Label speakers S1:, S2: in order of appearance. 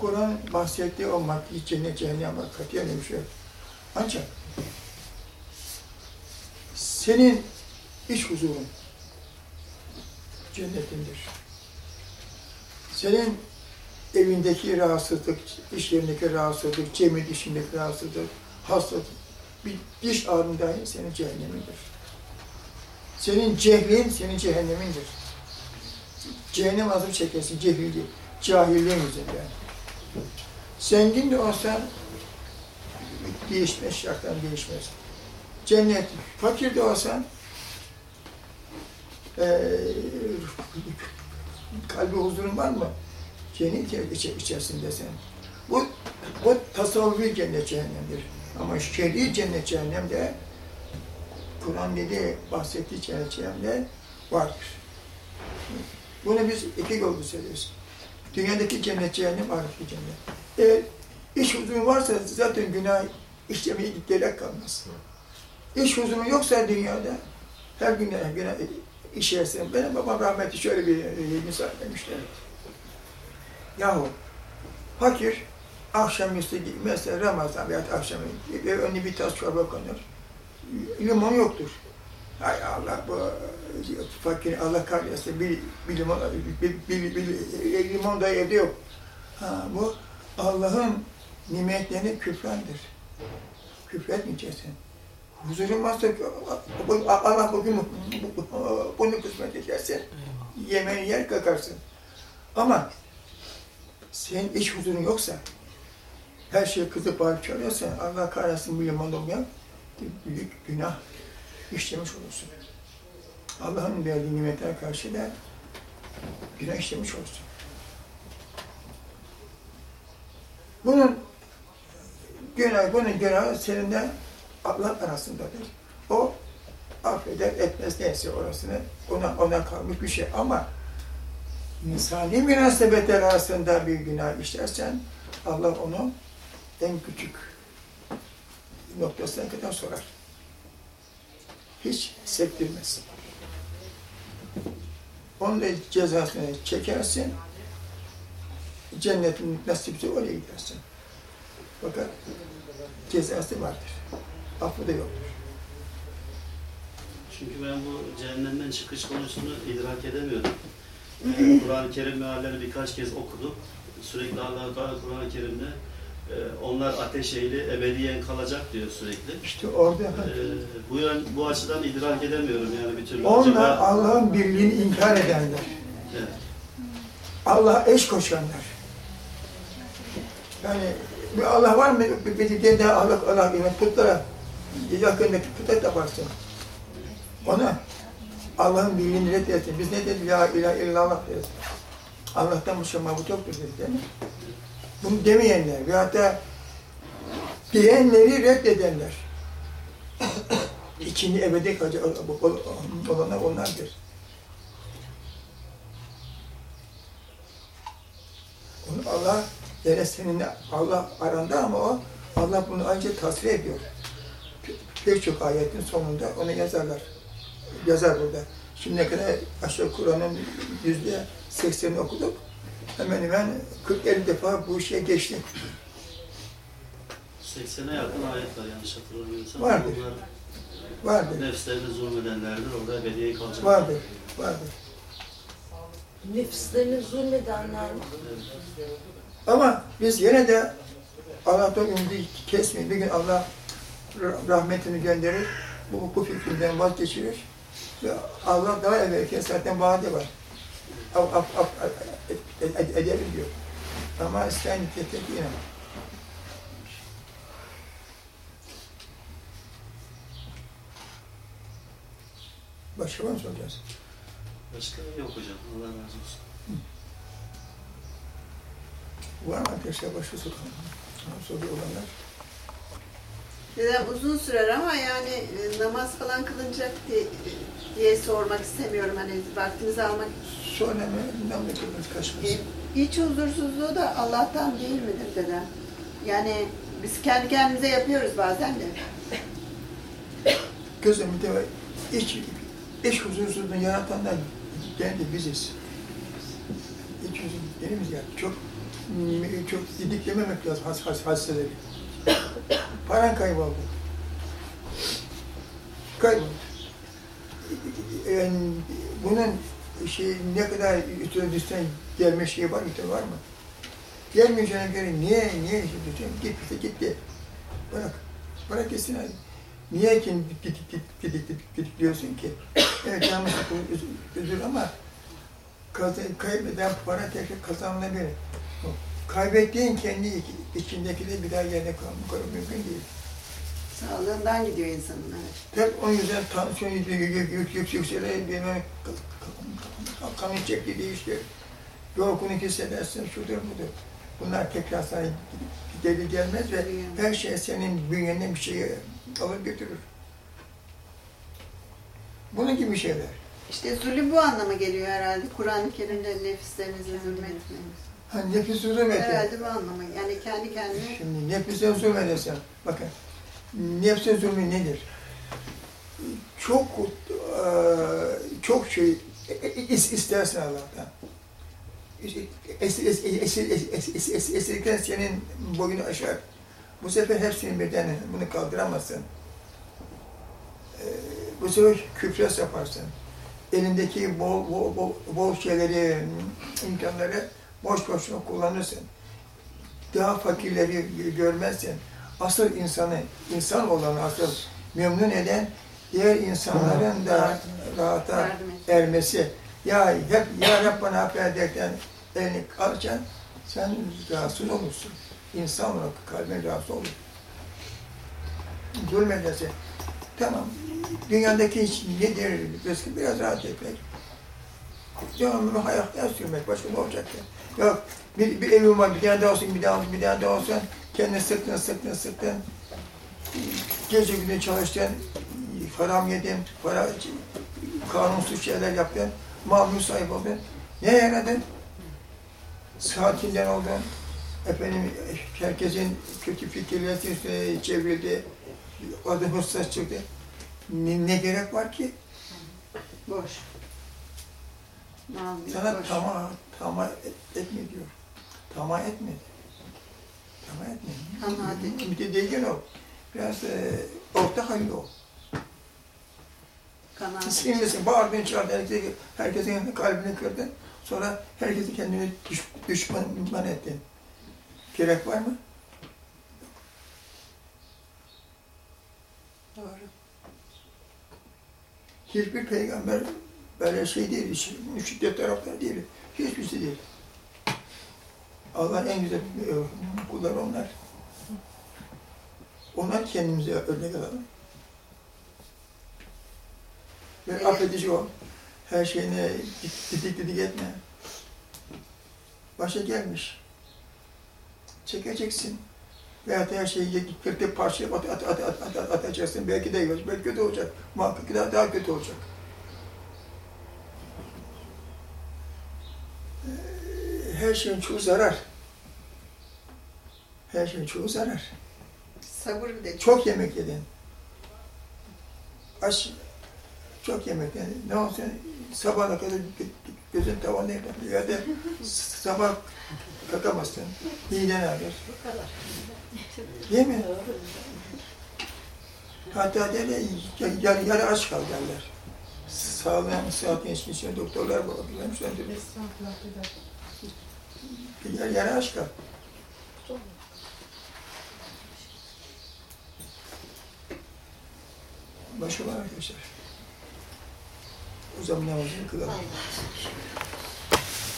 S1: Kur'an bahsettiği o maddi cennet, cehennem var. Katiyen bir şey. Ancak senin iç huzurun cennetindir. Senin evindeki rahatsızlık, iş yerindeki rahatsızlık, cemil işindeki rahatsızlık, hastalık, bir diş ağrın dahi senin cehennemindir. Senin cehlin senin cehennemindir. Cehennem azabı çekersin, cehilli, cahilliğin yüzünden. Zengin de olsan değişmez, şartlar değişmez. Cennet, fakir de olsan eee kalbi huzurun var mı? Cennet içi- içerisindesin. Bu, bu tasavvufi cennet cehennemdir. Ama şer'i cennet cehennem de Kur'an dedi, bahsettiği cehennemde vardır. Bunu biz iki yolda söylüyoruz. Dünyadaki cennet cehennem, ahireti cennet. Eğer iş huzurun varsa zaten günah işlemeye gerek kalmaz. İş huzurun yoksa dünyada her gün her gün işersin. Benim babam rahmetli şöyle bir e, misal demişler. Yahu fakir akşamüstü mesela Ramazan veya akşam ve önüne bir tas çorba konur. Limon yoktur. Hay Allah bu fakir Allah kahretsin bir, bir limon bir, bir, bir, bir limon da evde yok. Ha, bu Allah'ın nimetlerine küfrandır. Küfretmeyeceksin. Huzurun varsa Allah bugün bunu kısmet ederse yemeğini yer kakarsın. Ama senin iç huzurun yoksa her şey kızıp bağırıp çağırıyorsan Allah kahretsin bir limon olmayan büyük günah işlemiş olursun. Allah'ın verdiği nimetlere karşı da günah olursun. Bunun günah, bunun günahı seninle Allah arasındadır. O affeder etmez neyse orasını ona ona kalmış bir şey ama insani münasebetler arasında bir günah işlersen Allah onu en küçük noktasına kadar sorar. Hiç sektirmez. Onun da cezasını çekersin, cennetin nasipse oraya gidersin. Fakat cezası vardır. Affı da yoktur.
S2: Çünkü ben bu cehennemden çıkış konusunu idrak edemiyordum. Ee, Kur'an-ı Kerim meallerini birkaç kez okudum. Sürekli Allah-u Teala Kur'an-ı Kerim'de onlar ateş ehli ebediyen kalacak diyor sürekli.
S1: İşte orada
S2: Ee, bu yön, bu açıdan idrak edemiyorum yani bir türlü.
S1: onlar
S2: Acaba-
S1: Allah'ın birliğini inkar edenler,
S2: Evet.
S1: Allah'a eş koşanlar. Yani bir Allah var mı? Bir, de Allah, Allah gibi putlara yakındaki puta taparsın. Ona Allah'ın birliğini reddetsin. Biz ne dedik? Ya ilahe illallah deriz. Allah'tan başka mabut yoktur dedik değil mi? Bunu demeyenler ve hatta diyenleri reddedenler. İçini ebedi kalacak olanlar onlardır. Onu Allah yine seninle Allah aranda ama o Allah bunu ancak tasvir ediyor. Pek çok ayetin sonunda onu yazarlar. Yazar burada. Şimdiye kadar aşağı Kur'an'ın yüzde seksenini okuduk. Hemen hemen 40-50 defa bu işe geçti.
S2: 80'e yakın ayet var yanlış hatırlamıyorsam.
S1: Vardır.
S2: Bunlar
S1: Vardır,
S2: nefslerine zulmedenlerdir, orada ebediye kalacak.
S1: vardır, vardır.
S3: Nefislerini zulmedenler
S1: Ama biz yine de Allah'tan ümidi kesmeyin. Bir gün Allah rah- rahmetini gönderir, bu, bu fikrinden vazgeçirir. Ve Allah daha evvelki zaten vaadi var. Af, af, af, ed- ed- ederim diyor. Ama sen tek tek inan. Başka var mı soracağız?
S2: Başka yok hocam, Allah razı olsun.
S1: Var mı arkadaşlar başka soru? Soru olanlar?
S4: Dedem uzun sürer ama yani e, namaz falan kılınacak diye, diye sormak istemiyorum. Hani vaktinizi almak.
S1: Ne yapıyorsunuz
S4: E,
S1: kaçmasın?
S4: iç huzursuzluğu da Allah'tan değil midir dedem? Yani biz kendi kendimize yapıyoruz bazen de.
S1: Kızım bir de iç, iç huzursuzluğunu yaratanlar kendi biziz. İç huzur, elimiz yani çok çok didiklememek lazım has, has, hastaları. Paran kayboldu. Kayboldu. Yani bunun şey ne kadar üstüne düşsen gelme şeyi var mı? Var mı? Gelmeyeceğine göre niye, niye işte git işte gitti. Bırak. Bırak gitsin hadi. Niye ki didik didik didik didik diyorsun ki? Evet yanlış üzül- ama kazan, kaybeden para tekrar kazanılabilir. Kaybettiğin kendi iç- içindekileri bir daha yerine koymak mümkün değil.
S4: Sağlığından gidiyor insanın. Evet.
S1: Hep o yüzden tansiyon yük yük yük yük yük yükselir, bilmem kanın çekti değişti. Yorgunluk hissedersin, şudur budur. Bunlar tekrar sana geri gelmez ve her şey senin bünyene bir şeyi alır götürür. Bunun gibi şeyler.
S4: İşte zulüm bu anlama geliyor herhalde. Kur'an-ı Kerim'de nefislerinize zulmetmeyin.
S1: Ha, nefis zulüm et.
S4: Herhalde bu anlama. Yani kendi kendine
S1: Şimdi nefise zulüm edersen, bakın, nefse zulmü nedir? Çok, eee, çok şey is- istersin Allah'tan. Es- es- es- es- es- es- es- es- Esirken senin boyunu aşar. Bu sefer hepsini birden bunu kaldıramazsın. Eee, Bu sefer küfres yaparsın. Elindeki bol, bol, bol, bol şeyleri, imkanları boş boşuna kullanırsın daha fakirleri görmezsen, asıl insanı, insan olanı asıl memnun eden diğer insanların da rahata ermesi. Ya hep ya Rab bana affet derken elini alacaksın, sen rahatsız olursun. İnsan olarak kalbin rahatsız olur. Zulmederse, tamam, dünyadaki iş nedir? Rızkı biraz rahat etmek. Devamlı hayatta sürmek, başka ne olacak ya? Yok, bir, bir evim var, bir tane daha olsun, bir daha olsun, bir tane daha olsun. Kendini sıktın, sıktın, sıktın. Gece gündüz çalıştın, haram yedin, para, kanunsuz şeyler yaptın, mal sahibi oldun. Ne yaradın? Saatinden oldun. Efendim, herkesin kötü fikirleri üstüne çevrildi. Adı hırsız çıktı. Ne, ne gerek var ki?
S4: boş.
S1: Sana
S4: boş.
S1: tamah, tamah et, etme diyor. Tamah etme. Tamah etme.
S4: Tamah etme.
S1: Mütedeyyin ol. Biraz e, orta halli ol. Sinirlisin, bağırdın, çağırdın, herkese, herkesin kalbini kırdın. Sonra herkesi kendini düş, düşman ettin. Gerek var mı?
S4: Doğru.
S1: Hiçbir peygamber böyle şey değil, şiddet taraftarı değil. Hiçbirisi değil. Allah'ın en güzel kulları onlar. Onlar kendimize örnek alalım. Ve affedici ol. Her şeyine didik didik etme. Başa gelmiş. Çekeceksin. Veyahut her şeyi kırtıp parçaya at, at, at, at, at, at, atacaksın. Belki de yok, belki kötü olacak. Muhakkak daha, daha kötü olacak. Her şeyin çoğu zarar. Her şeyin çoğu zarar.
S4: Sabır bir de. Çok
S1: yemek yedin. Aç, çok yemek yedin. Ne olsun sabahına kadar gö- gözün tavanda yapar. Ya da sabah kalkamazsın. Miden ağrıyor. Değil mi? Hatta derler, yarı, yarı aç kal derler. Sağlayan, için için doktorlar bakıyorlar. Yarı, yarı aç kal. Başka var arkadaşlar. Zaman namazını kılalım.